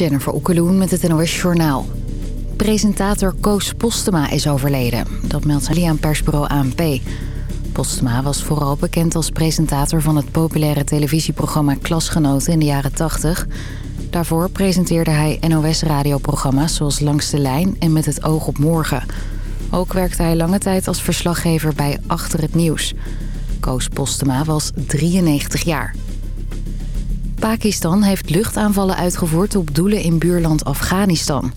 Jennifer Okkeloen met het NOS Journaal. Presentator Koos Postema is overleden. Dat meldt aan persbureau ANP. Postema was vooral bekend als presentator van het populaire televisieprogramma Klasgenoten in de jaren 80. Daarvoor presenteerde hij NOS-radioprogramma's zoals Langs de Lijn en Met het oog op morgen. Ook werkte hij lange tijd als verslaggever bij Achter het Nieuws. Koos Postema was 93 jaar. Pakistan heeft luchtaanvallen uitgevoerd op doelen in buurland Afghanistan.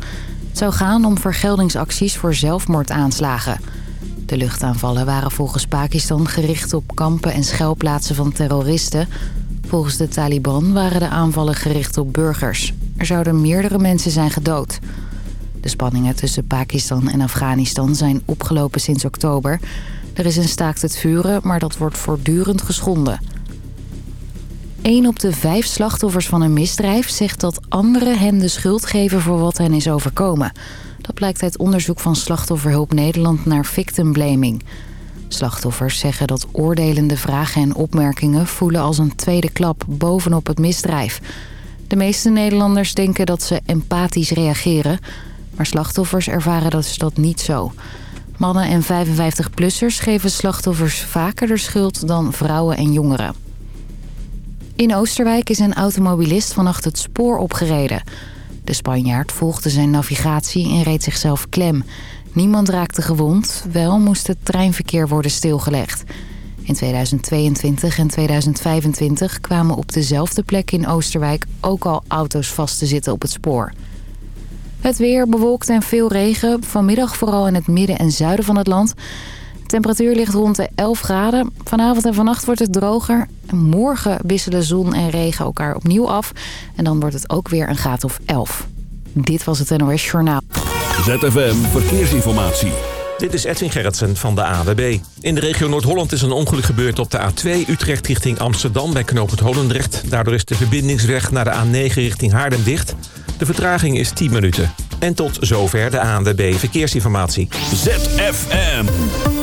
Het zou gaan om vergeldingsacties voor zelfmoordaanslagen. De luchtaanvallen waren volgens Pakistan gericht op kampen en schuilplaatsen van terroristen. Volgens de Taliban waren de aanvallen gericht op burgers. Er zouden meerdere mensen zijn gedood. De spanningen tussen Pakistan en Afghanistan zijn opgelopen sinds oktober. Er is een staakt het vuren, maar dat wordt voortdurend geschonden. Een op de vijf slachtoffers van een misdrijf zegt dat anderen hen de schuld geven voor wat hen is overkomen. Dat blijkt uit onderzoek van Slachtofferhulp Nederland naar victim blaming. Slachtoffers zeggen dat oordelende vragen en opmerkingen voelen als een tweede klap bovenop het misdrijf. De meeste Nederlanders denken dat ze empathisch reageren, maar slachtoffers ervaren dat dat niet zo. Mannen en 55-plussers geven slachtoffers vaker de schuld dan vrouwen en jongeren. In Oosterwijk is een automobilist vannacht het spoor opgereden. De Spanjaard volgde zijn navigatie en reed zichzelf klem. Niemand raakte gewond, wel moest het treinverkeer worden stilgelegd. In 2022 en 2025 kwamen op dezelfde plek in Oosterwijk ook al auto's vast te zitten op het spoor. Het weer bewolkt en veel regen. Vanmiddag vooral in het midden en zuiden van het land. De temperatuur ligt rond de 11 graden. Vanavond en vannacht wordt het droger. Morgen wisselen zon en regen elkaar opnieuw af. En dan wordt het ook weer een graad of 11. Dit was het NOS Journaal. ZFM Verkeersinformatie. Dit is Edwin Gerritsen van de AWB. In de regio Noord-Holland is een ongeluk gebeurd op de A2 Utrecht richting Amsterdam bij knooppunt Holendrecht. Daardoor is de verbindingsweg naar de A9 richting Haarlem dicht. De vertraging is 10 minuten. En tot zover de ANWB Verkeersinformatie. ZFM.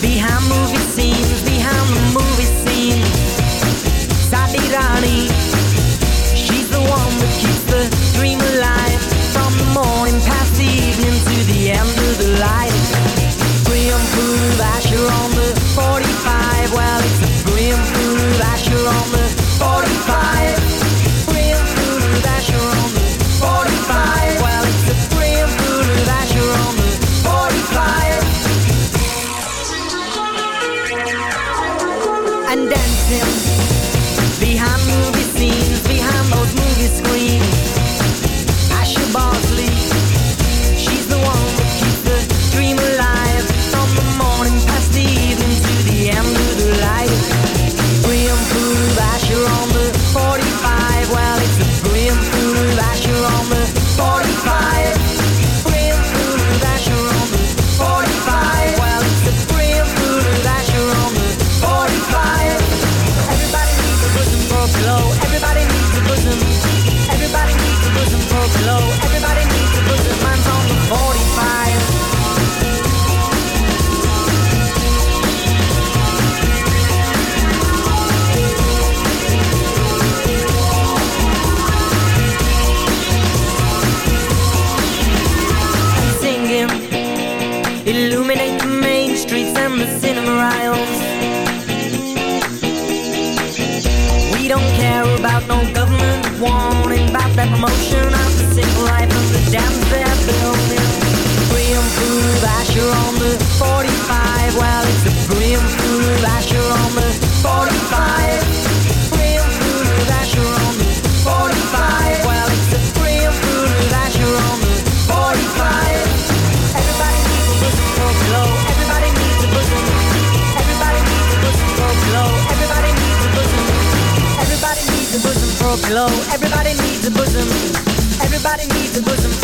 behind movie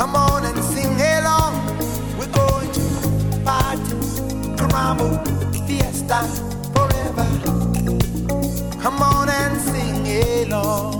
Come on and sing along. We're going to party, caramba, fiesta, forever. Come on and sing along.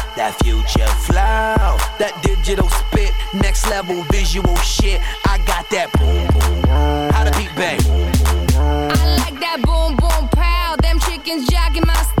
that future flow, that digital spit, next level visual shit. I got that boom boom. How to beat bang. I like that boom boom pow. Them chickens jacking my style.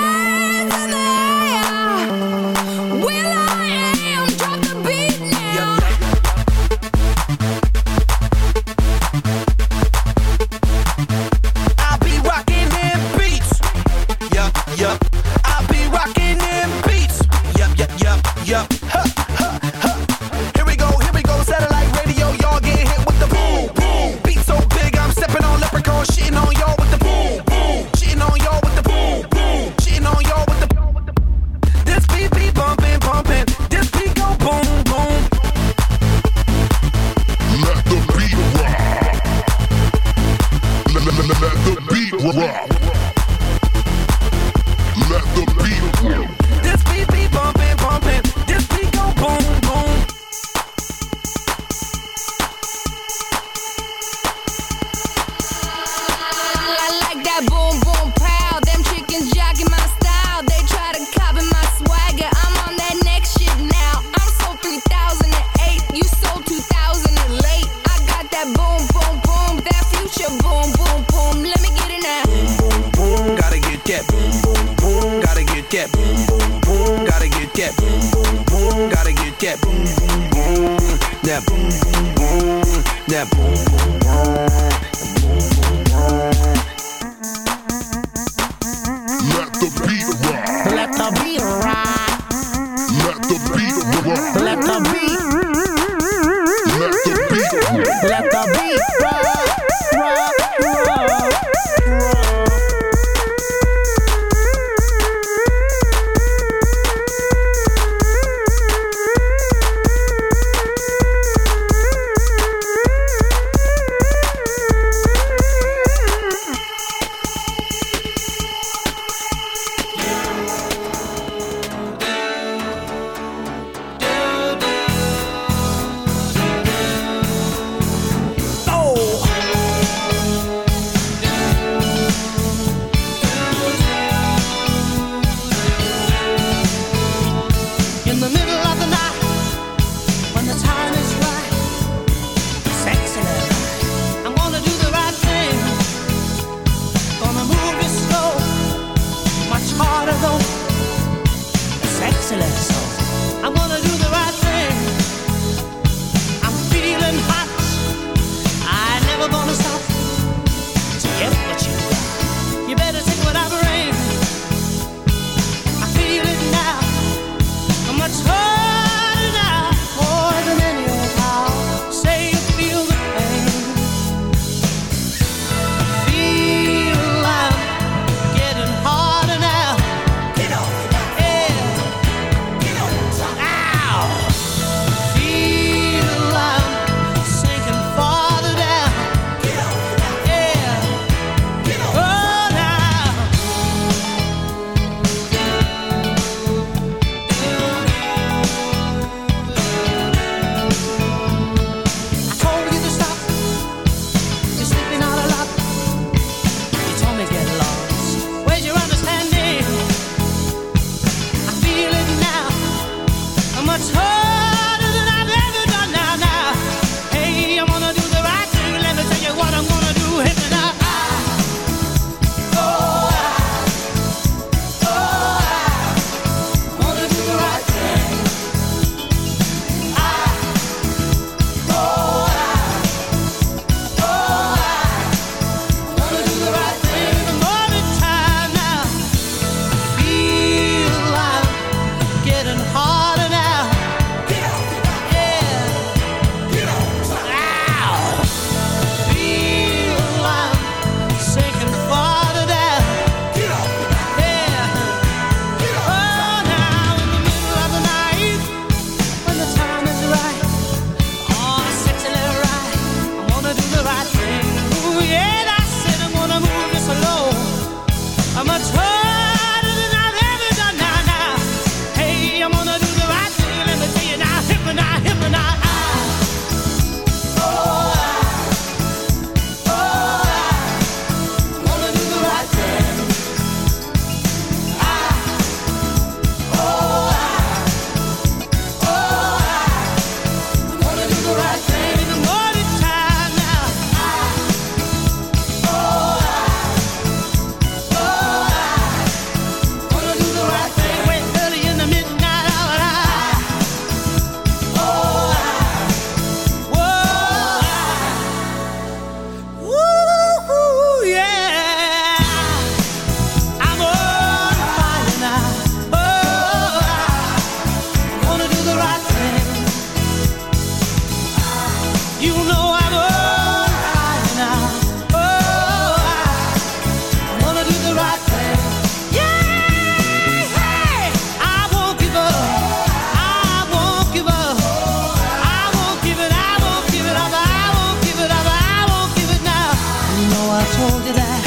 Oh you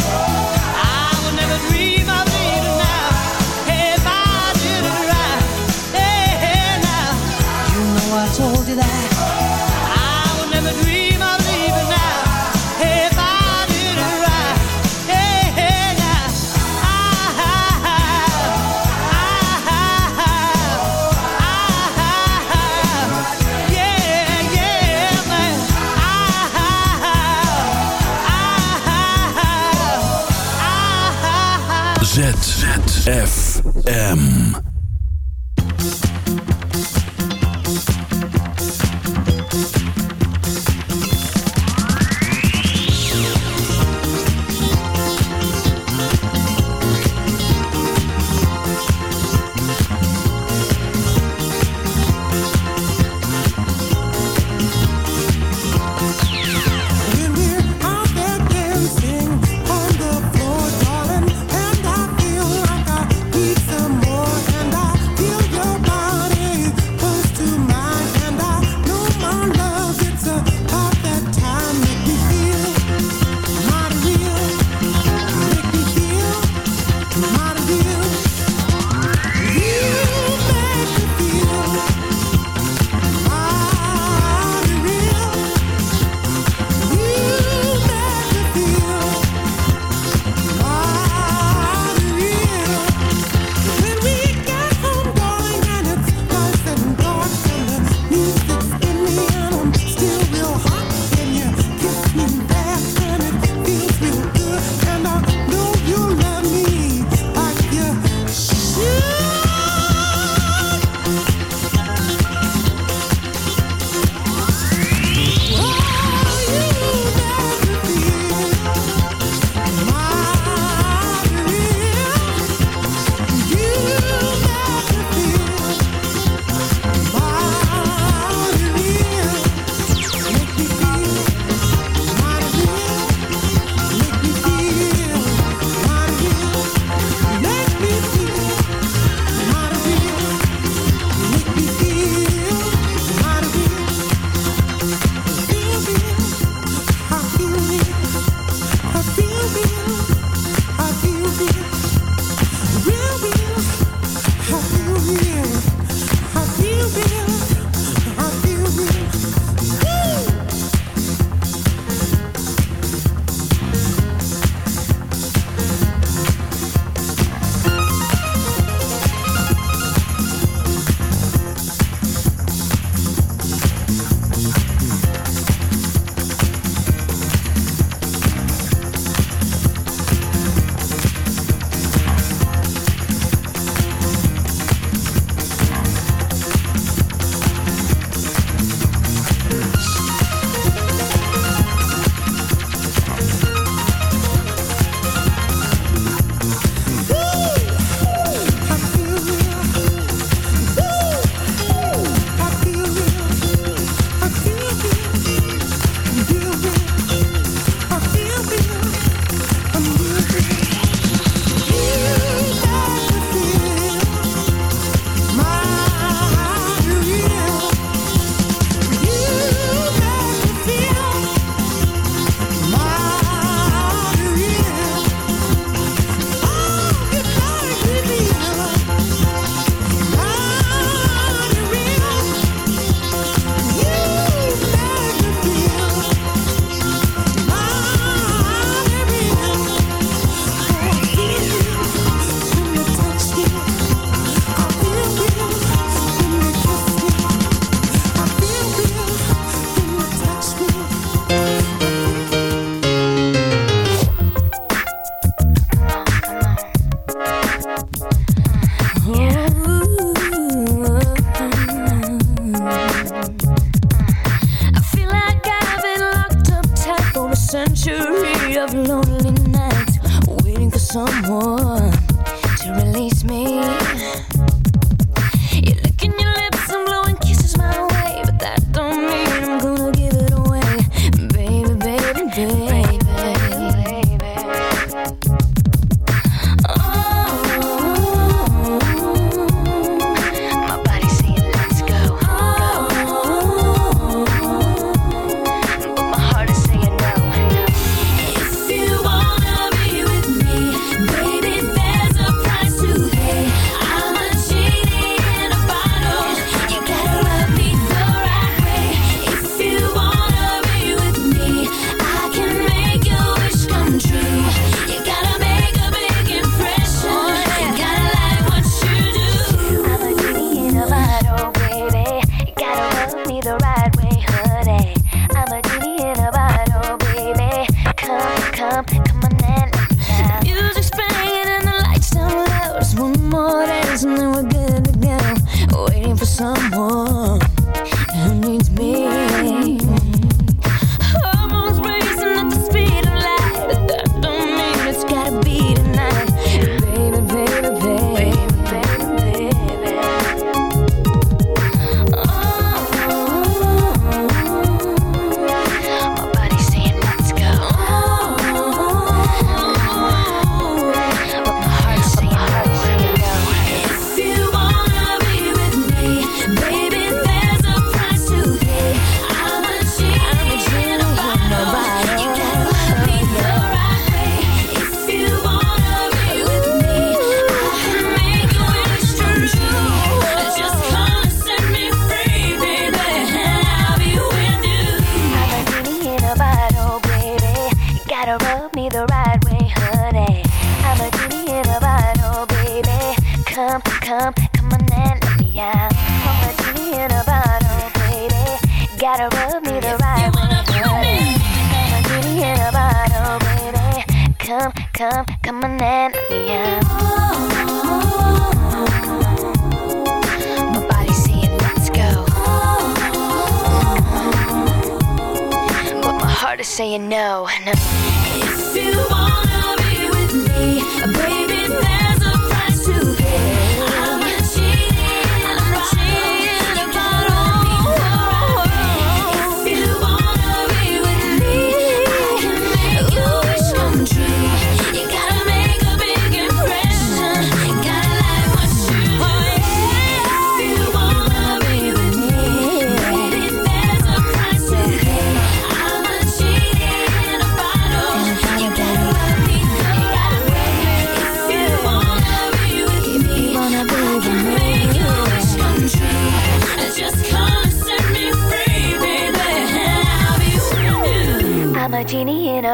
someone.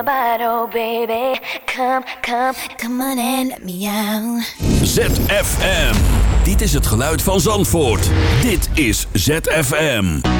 bottle, oh, baby. Come, come, come on and let me out. ZFM. Dit is het geluid van Zandvoort. Dit is ZFM.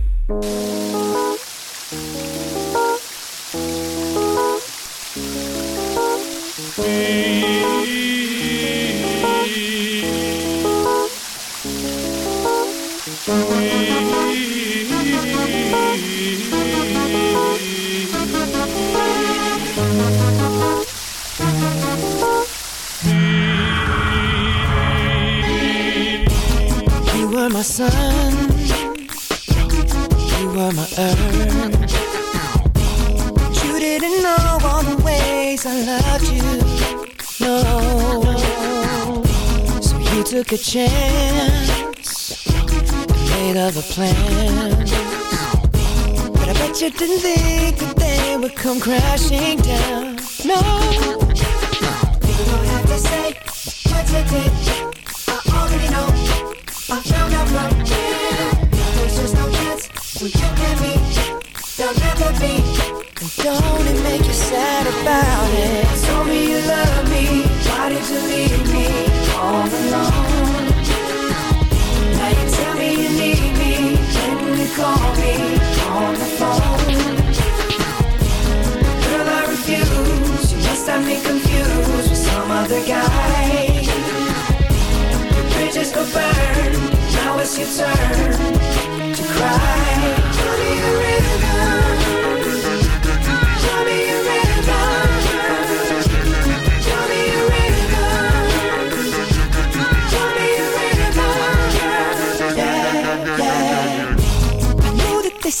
Chance made other plans. But I bet you didn't think that they would come crashing down. No, you don't have to say what you did. I already know. I found out from here. There's just no chance when you and me. Never be. And don't it make you sad about it? Told me you love me. Why did you leave me all alone? Now you tell me you need me. When you call me on the phone. Girl, I refuse. You must have me confused with some other guy. Bridges go burn. Now it's your turn to cry.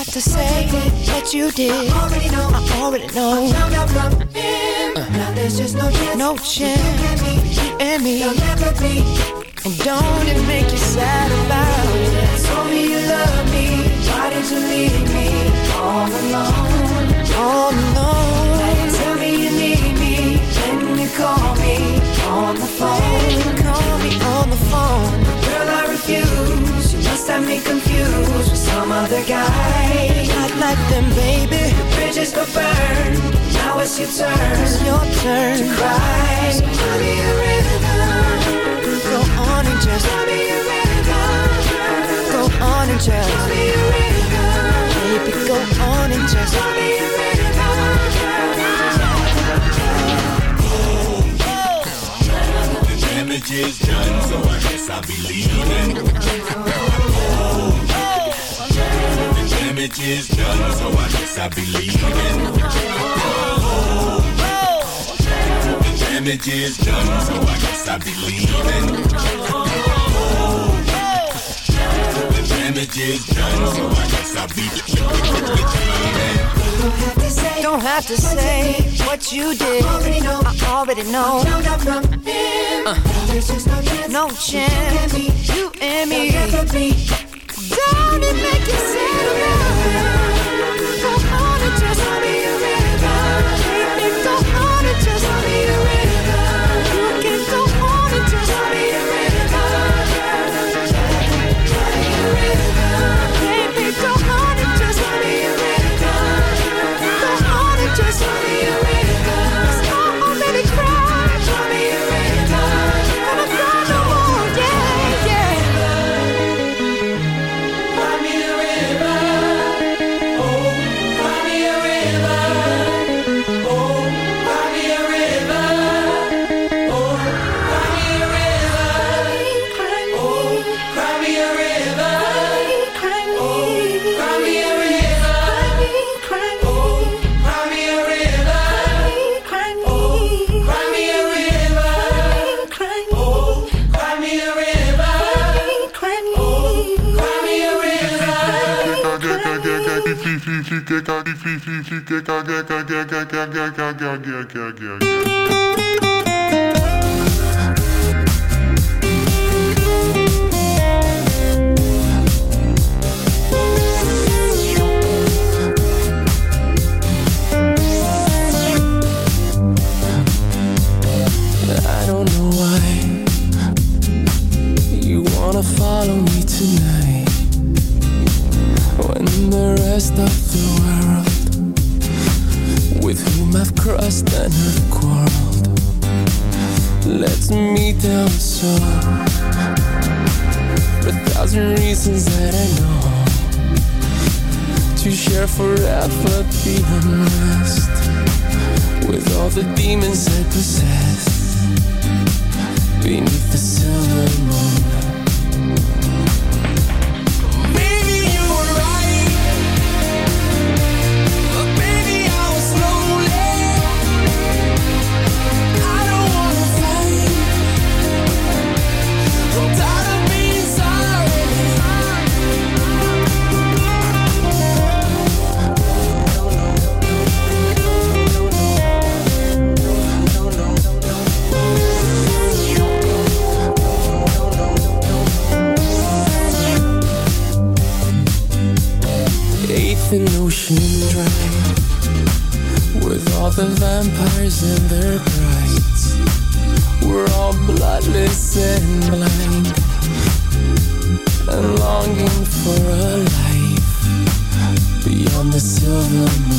Have to say what you did. I already know, I already know. I found out from him. Uh. Now there's just no chance, no chance. You and me, you'll never be. And don't it make you sad about it? Told me you love me. Why did you leave me all alone? All alone. You tell me you need me. When you call me on the phone. Call me on the phone. Girl, I refuse. You must have me confused with some other guy. Bridges go burn. Now it's your turn. It's your turn to cry. So tell me a rhythm. Go on and just tell me a rhythm. Go on and just tell me a rhythm. Baby, go on and just tell me a The damage is done, so I guess I'll be leaving. The damage damage is done, so I guess I believe it. Oh, the damage is done, so I guess I believe it. Oh, the damage is done, so I guess I believe it. Don't have to say, Don't have to say what you did. I already know. I already know. Uh, no chance. No chance. You and me. You and me. I want to make you settle down. Yeah. the rest of the world With whom I've crossed and have quarreled. Let me meet them soul A thousand reasons that I know To share forever the unrest With all the demons I possess Beneath the silver moon. and they're bright We're all bloodless and blind And longing for a life Beyond the silver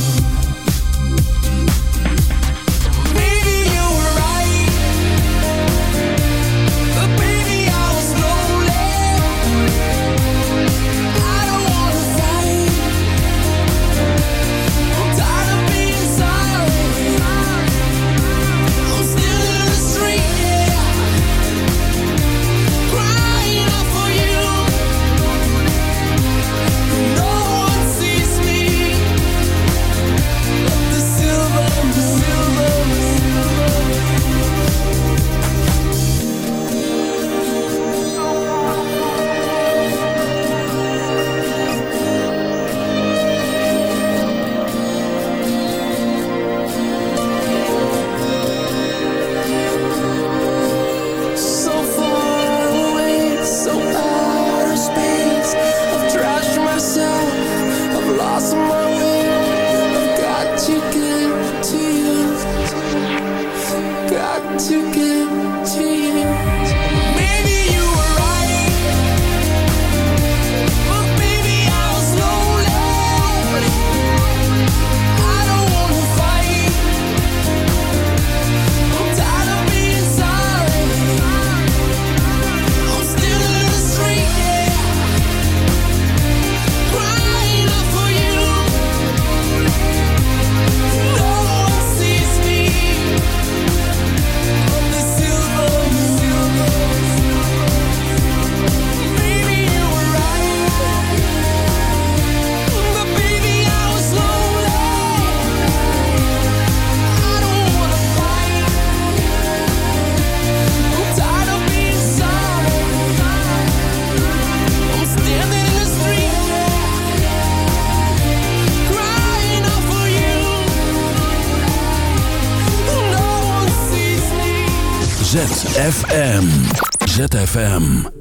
ZFM. ZFM.